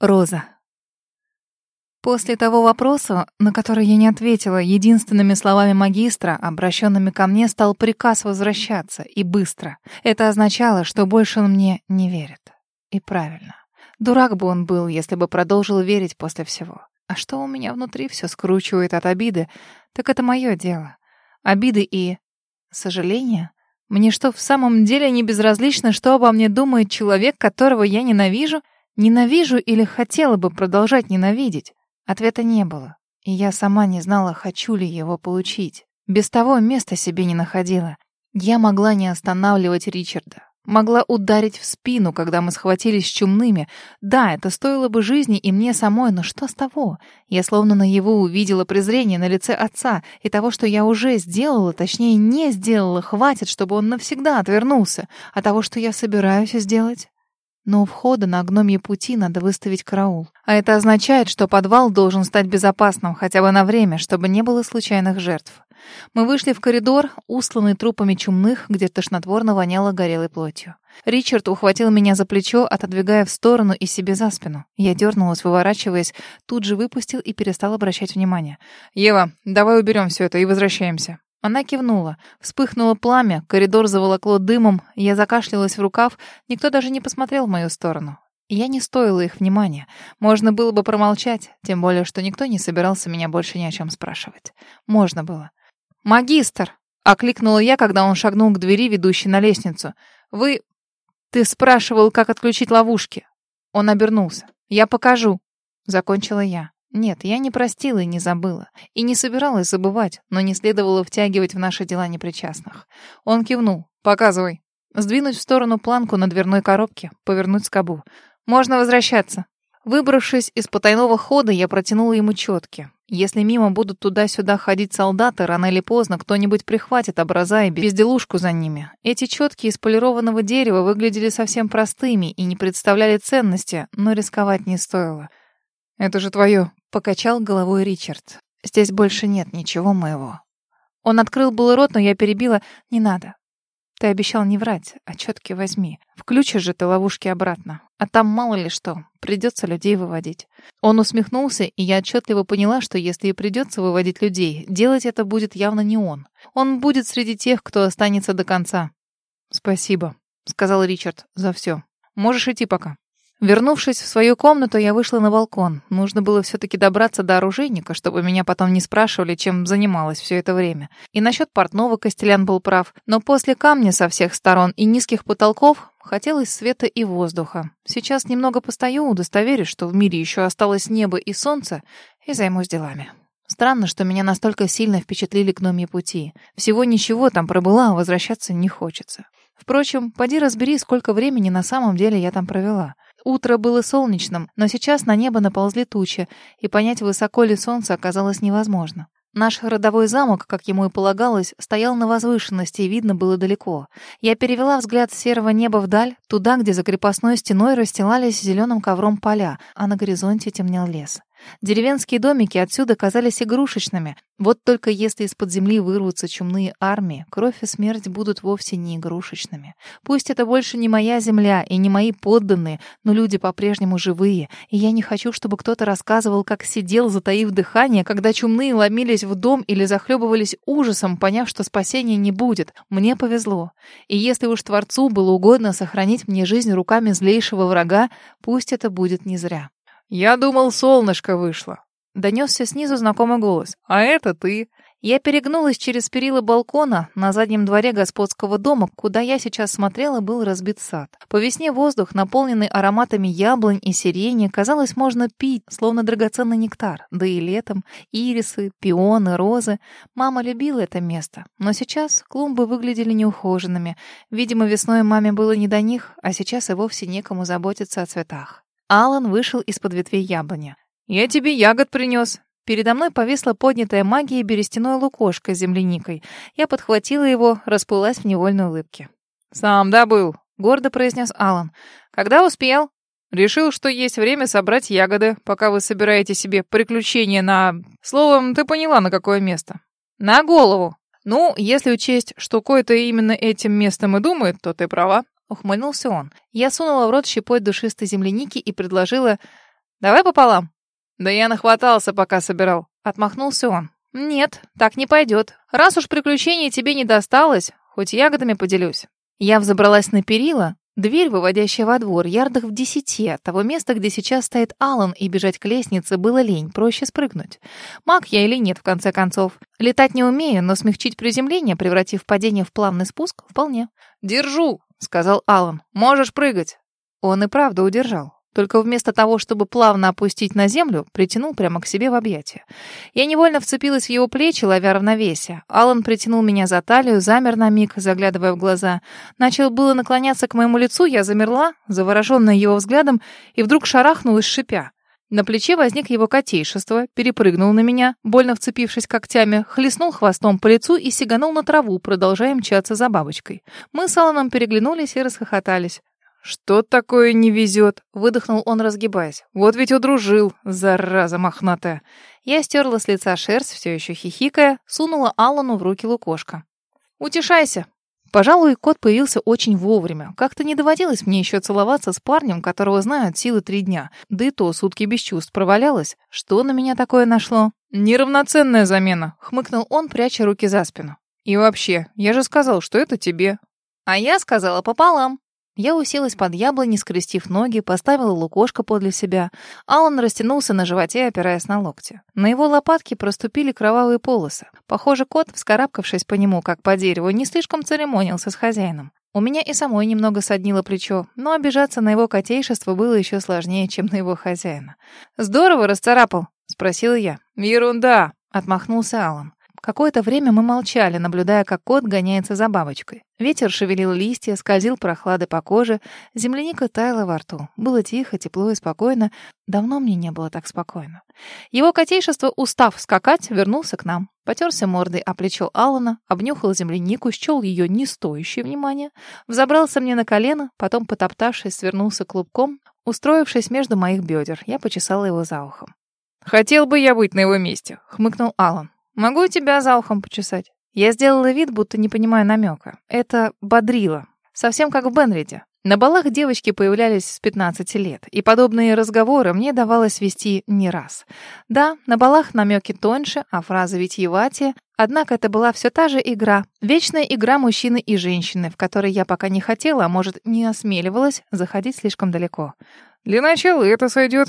Роза. После того вопроса, на который я не ответила единственными словами магистра, обращенными ко мне, стал приказ возвращаться, и быстро. Это означало, что больше он мне не верит. И правильно. Дурак бы он был, если бы продолжил верить после всего. А что у меня внутри все скручивает от обиды, так это мое дело. Обиды и... сожаления? Мне что, в самом деле не безразлично, что обо мне думает человек, которого я ненавижу? Ненавижу или хотела бы продолжать ненавидеть? Ответа не было, и я сама не знала, хочу ли его получить. Без того места себе не находила. Я могла не останавливать Ричарда. Могла ударить в спину, когда мы схватились с чумными. Да, это стоило бы жизни и мне самой, но что с того? Я словно на его увидела презрение на лице отца, и того, что я уже сделала, точнее, не сделала, хватит, чтобы он навсегда отвернулся. А того, что я собираюсь сделать, но у входа на гномьи пути надо выставить караул. А это означает, что подвал должен стать безопасным хотя бы на время, чтобы не было случайных жертв. Мы вышли в коридор, устланный трупами чумных, где тошнотворно воняло горелой плотью. Ричард ухватил меня за плечо, отодвигая в сторону и себе за спину. Я дернулась, выворачиваясь, тут же выпустил и перестал обращать внимание. «Ева, давай уберем все это и возвращаемся». Она кивнула. Вспыхнуло пламя, коридор заволокло дымом, я закашлялась в рукав, никто даже не посмотрел в мою сторону. Я не стоила их внимания. Можно было бы промолчать, тем более, что никто не собирался меня больше ни о чем спрашивать. Можно было. «Магистр!» — окликнула я, когда он шагнул к двери, ведущей на лестницу. «Вы... Ты спрашивал, как отключить ловушки?» Он обернулся. «Я покажу», — закончила я. Нет, я не простила и не забыла. И не собиралась забывать, но не следовало втягивать в наши дела непричастных. Он кивнул. «Показывай». Сдвинуть в сторону планку на дверной коробке, повернуть скобу. «Можно возвращаться». Выбравшись из потайного хода, я протянула ему четки. Если мимо будут туда-сюда ходить солдаты, рано или поздно кто-нибудь прихватит образа и безделушку за ними. Эти четки из полированного дерева выглядели совсем простыми и не представляли ценности, но рисковать не стоило. «Это же твое», — покачал головой Ричард. «Здесь больше нет ничего моего». Он открыл был рот, но я перебила. «Не надо. Ты обещал не врать, а четки возьми. Включишь же ты ловушки обратно. А там мало ли что, придется людей выводить». Он усмехнулся, и я отчетливо поняла, что если и придется выводить людей, делать это будет явно не он. Он будет среди тех, кто останется до конца. «Спасибо», — сказал Ричард, — «за все. Можешь идти пока». Вернувшись в свою комнату, я вышла на балкон. Нужно было все-таки добраться до оружейника, чтобы меня потом не спрашивали, чем занималась все это время. И насчет портного Костелян был прав. Но после камня со всех сторон и низких потолков хотелось света и воздуха. Сейчас немного постою, удостоверюсь, что в мире еще осталось небо и солнце, и займусь делами. Странно, что меня настолько сильно впечатлили гномьи пути. Всего ничего там пробыла, а возвращаться не хочется. Впрочем, поди разбери, сколько времени на самом деле я там провела. Утро было солнечным, но сейчас на небо наползли тучи, и понять, высоко ли солнце оказалось невозможно. Наш родовой замок, как ему и полагалось, стоял на возвышенности, и видно было далеко. Я перевела взгляд с серого неба вдаль, туда, где за крепостной стеной расстилались зеленым ковром поля, а на горизонте темнел лес. Деревенские домики отсюда казались игрушечными. Вот только если из-под земли вырвутся чумные армии, кровь и смерть будут вовсе не игрушечными. Пусть это больше не моя земля и не мои подданные, но люди по-прежнему живые, и я не хочу, чтобы кто-то рассказывал, как сидел, затаив дыхание, когда чумные ломились в дом или захлебывались ужасом, поняв, что спасения не будет. Мне повезло. И если уж Творцу было угодно сохранить мне жизнь руками злейшего врага, пусть это будет не зря. «Я думал, солнышко вышло», — донесся снизу знакомый голос. «А это ты». Я перегнулась через перила балкона. На заднем дворе господского дома, куда я сейчас смотрела, был разбит сад. По весне воздух, наполненный ароматами яблонь и сирени, казалось, можно пить, словно драгоценный нектар. Да и летом ирисы, пионы, розы. Мама любила это место. Но сейчас клумбы выглядели неухоженными. Видимо, весной маме было не до них, а сейчас и вовсе некому заботиться о цветах. Алан вышел из-под ветвей яблони. «Я тебе ягод принес». Передо мной повисла поднятая магией берестяной лукошка с земляникой. Я подхватила его, расплылась в невольной улыбке. «Сам добыл», — гордо произнес Алан. «Когда успел?» «Решил, что есть время собрать ягоды, пока вы собираете себе приключения на... Словом, ты поняла, на какое место?» «На голову!» «Ну, если учесть, что кое-то именно этим местом и думает, то ты права. Ухмыльнулся он. Я сунула в рот щепой душистой земляники и предложила... Давай пополам. Да я нахватался, пока собирал. Отмахнулся он. Нет, так не пойдет. Раз уж приключений тебе не досталось, хоть ягодами поделюсь. Я взобралась на перила, Дверь, выводящая во двор, ярдах в десяти от того места, где сейчас стоит Алан, и бежать к лестнице было лень, проще спрыгнуть. Маг я или нет, в конце концов. Летать не умею, но смягчить приземление, превратив падение в плавный спуск, вполне. «Держу», — сказал Алан. «Можешь прыгать». Он и правда удержал. Только вместо того, чтобы плавно опустить на землю, притянул прямо к себе в объятия. Я невольно вцепилась в его плечи, ловя равновесие. Алан притянул меня за талию, замер на миг, заглядывая в глаза. Начал было наклоняться к моему лицу, я замерла, завороженная его взглядом, и вдруг шарахнулась, шипя. На плече возник его котейшество, перепрыгнул на меня, больно вцепившись когтями, хлестнул хвостом по лицу и сиганул на траву, продолжая мчаться за бабочкой. Мы с Аланом переглянулись и расхохотались. «Что такое не везет?» — выдохнул он, разгибаясь. «Вот ведь удружил, зараза мохнатая!» Я стерла с лица шерсть, все еще хихикая, сунула Аллану в руки лукошка. «Утешайся!» Пожалуй, кот появился очень вовремя. Как-то не доводилось мне еще целоваться с парнем, которого знаю от силы три дня. Да и то сутки без чувств провалялась. Что на меня такое нашло? «Неравноценная замена», — хмыкнул он, пряча руки за спину. «И вообще, я же сказал, что это тебе». «А я сказала пополам», я уселась под яблони, скрестив ноги, поставила лукошко подле себя. Алан растянулся на животе, опираясь на локти. На его лопатке проступили кровавые полосы. Похоже, кот, вскарабкавшись по нему, как по дереву, не слишком церемонился с хозяином. У меня и самой немного соднило плечо, но обижаться на его котейшество было еще сложнее, чем на его хозяина. «Здорово расцарапал?» — спросила я. «Ерунда!» — отмахнулся Алан. Какое-то время мы молчали, наблюдая, как кот гоняется за бабочкой. Ветер шевелил листья, скользил прохлады по коже, земляника таяла во рту. Было тихо, тепло и спокойно. Давно мне не было так спокойно. Его котейшество, устав скакать, вернулся к нам. Потерся мордой о плечо Алана, обнюхал землянику, счел ее не стоящей внимания, взобрался мне на колено, потом, потоптавшись, свернулся клубком, устроившись между моих бедер. Я почесала его за ухом. «Хотел бы я быть на его месте», — хмыкнул Алан. Могу тебя за ухом почесать. Я сделала вид, будто не понимаю намека. Это бодрило. Совсем как в Бенриде. На балах девочки появлялись с 15 лет, и подобные разговоры мне давалось вести не раз. Да, на балах намеки тоньше, а фразы витиеватее, однако это была все та же игра. Вечная игра мужчины и женщины, в которой я пока не хотела, а может, не осмеливалась заходить слишком далеко. «Для начала это сойдет.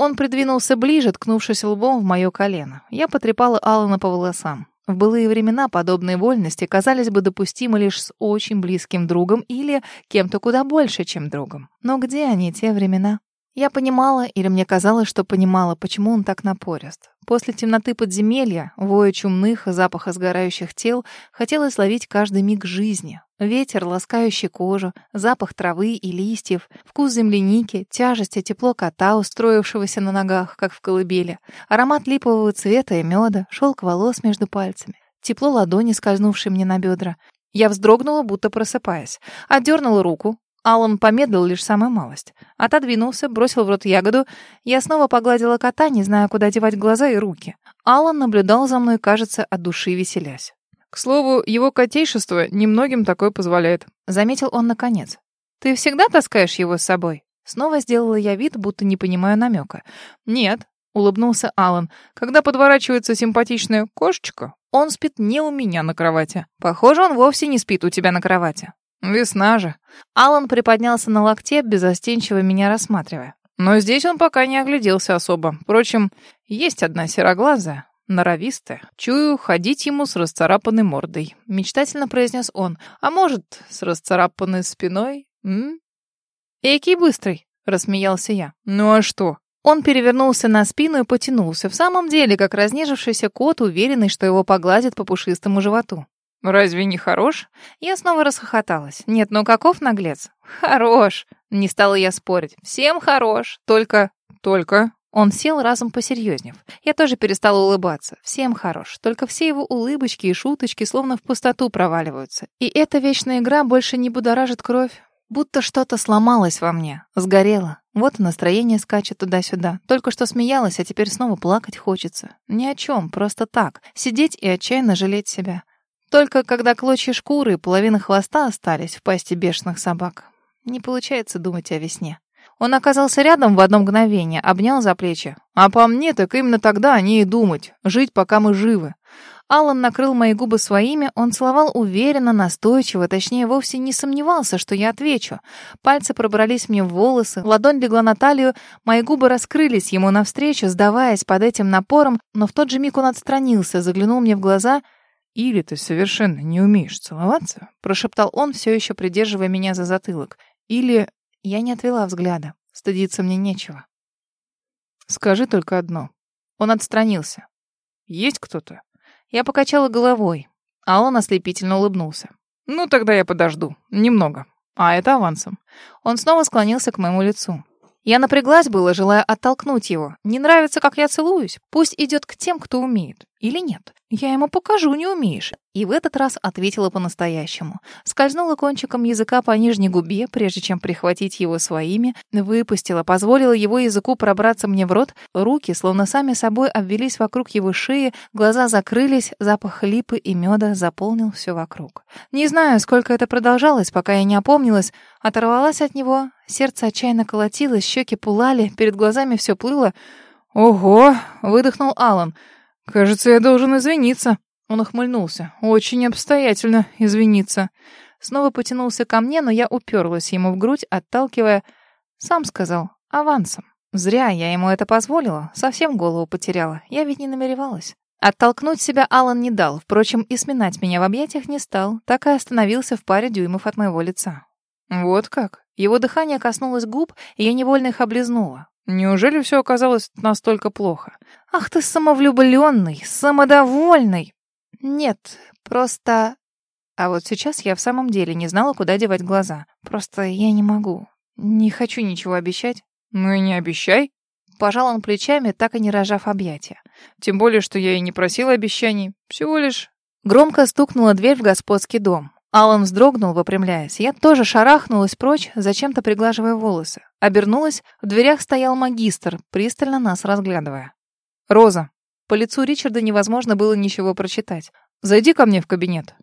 Он придвинулся ближе, ткнувшись лбом в мое колено. Я потрепала Алана по волосам. В былые времена подобные вольности казались бы допустимы лишь с очень близким другом или кем-то куда больше, чем другом. Но где они, те времена? Я понимала, или мне казалось, что понимала, почему он так напорист. После темноты подземелья, воя чумных и запаха сгорающих тел, хотелось ловить каждый миг жизни. Ветер, ласкающий кожу, запах травы и листьев, вкус земляники, тяжесть и тепло кота, устроившегося на ногах, как в колыбели, аромат липового цвета и меда, шелк волос между пальцами, тепло ладони, скользнувшей мне на бедра. Я вздрогнула, будто просыпаясь. Отдернула руку, Алан помедлил лишь самую малость. Отодвинулся, бросил в рот ягоду. Я снова погладила кота, не зная, куда девать глаза и руки. Алан наблюдал за мной, кажется, от души веселясь. «К слову, его котейшество немногим такое позволяет», — заметил он наконец. «Ты всегда таскаешь его с собой?» Снова сделала я вид, будто не понимаю намека. «Нет», — улыбнулся Алан. «Когда подворачивается симпатичная кошечка, он спит не у меня на кровати. Похоже, он вовсе не спит у тебя на кровати. Весна же. Алан приподнялся на локте, безостенчиво меня рассматривая. Но здесь он пока не огляделся особо. Впрочем, есть одна сероглазая, норовистая. Чую, ходить ему с расцарапанной мордой. Мечтательно произнес он. А может, с расцарапанной спиной? М? Экий быстрый, рассмеялся я. Ну а что? Он перевернулся на спину и потянулся, в самом деле, как разнежившийся кот, уверенный, что его погладит по пушистому животу. «Разве не хорош?» Я снова расхохоталась. «Нет, ну каков наглец?» «Хорош!» Не стала я спорить. «Всем хорош! Только...» «Только...» Он сел разом посерьезнев. Я тоже перестала улыбаться. Всем хорош. Только все его улыбочки и шуточки словно в пустоту проваливаются. И эта вечная игра больше не будоражит кровь. Будто что-то сломалось во мне, сгорело. Вот и настроение скачет туда-сюда. Только что смеялась, а теперь снова плакать хочется. Ни о чем, просто так. Сидеть и отчаянно жалеть себя. Только когда клочья шкуры и половина хвоста остались в пасти бешеных собак. Не получается думать о весне. Он оказался рядом в одно мгновение, обнял за плечи. А по мне, так именно тогда о ней думать. Жить, пока мы живы. Алан накрыл мои губы своими, он целовал уверенно, настойчиво, точнее, вовсе не сомневался, что я отвечу. Пальцы пробрались мне в волосы, ладонь легла на талию, мои губы раскрылись ему навстречу, сдаваясь под этим напором, но в тот же миг он отстранился, заглянул мне в глаза. «Или ты совершенно не умеешь целоваться?» — прошептал он, все еще придерживая меня за затылок. «Или...» Я не отвела взгляда. Стыдиться мне нечего. «Скажи только одно». Он отстранился. «Есть кто-то?» Я покачала головой, а он ослепительно улыбнулся. «Ну, тогда я подожду. Немного. А это авансом». Он снова склонился к моему лицу. Я напряглась было, желая оттолкнуть его. Не нравится, как я целуюсь? Пусть идет к тем, кто умеет. Или нет? Я ему покажу, не умеешь. И в этот раз ответила по-настоящему. Скользнула кончиком языка по нижней губе, прежде чем прихватить его своими, выпустила, позволила его языку пробраться мне в рот. Руки, словно сами собой, обвелись вокруг его шеи, глаза закрылись, запах липы и меда заполнил все вокруг. Не знаю, сколько это продолжалось, пока я не опомнилась, оторвалась от него, сердце отчаянно колотилось, щеки пулали, перед глазами все плыло. «Ого!» — выдохнул Алан. «Кажется, я должен извиниться». Он ухмыльнулся. «Очень обстоятельно извиниться». Снова потянулся ко мне, но я уперлась ему в грудь, отталкивая. Сам сказал, авансом. Зря я ему это позволила, совсем голову потеряла. Я ведь не намеревалась. Оттолкнуть себя Алан не дал, впрочем, и сминать меня в объятиях не стал, так и остановился в паре дюймов от моего лица. Вот как? Его дыхание коснулось губ, и я невольно их облизнула. Неужели все оказалось настолько плохо? Ах ты самовлюбленный, самодовольный. Нет, просто... А вот сейчас я в самом деле не знала, куда девать глаза. Просто я не могу. Не хочу ничего обещать. Ну и не обещай. Пожал он плечами, так и не рожав объятия. Тем более, что я и не просила обещаний. Всего лишь... Громко стукнула дверь в господский дом. Алан вздрогнул, выпрямляясь. Я тоже шарахнулась прочь, зачем-то приглаживая волосы. Обернулась, в дверях стоял магистр, пристально нас разглядывая. «Роза». По лицу Ричарда невозможно было ничего прочитать. «Зайди ко мне в кабинет».